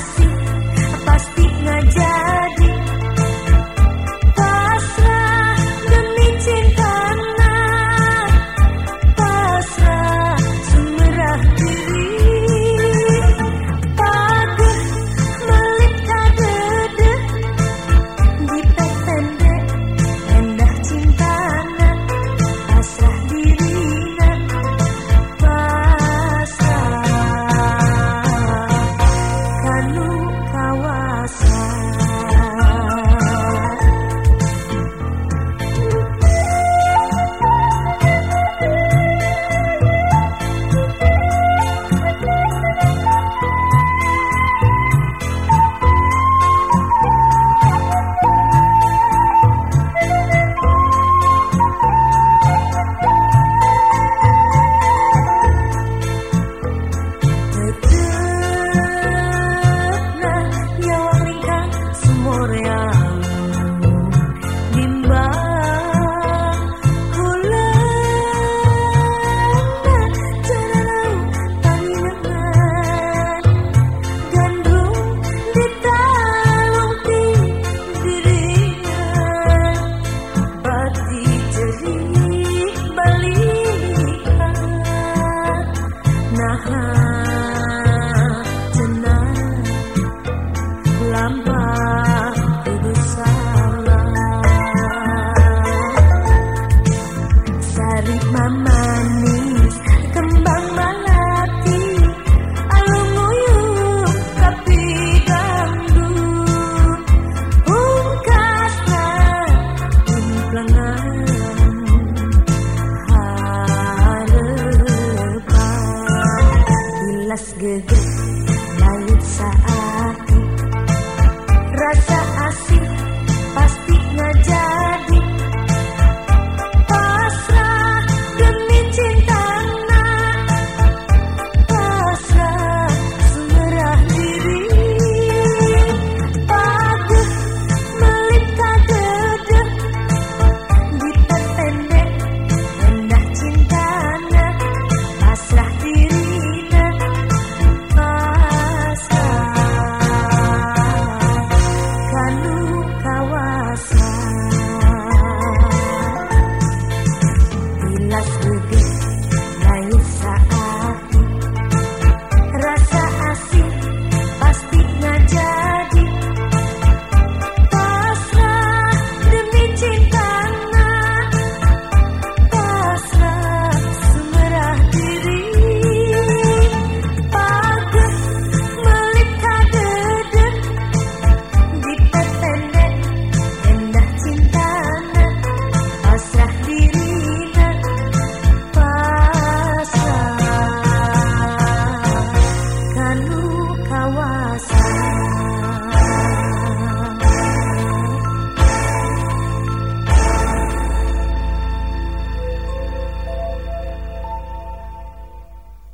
geges Cause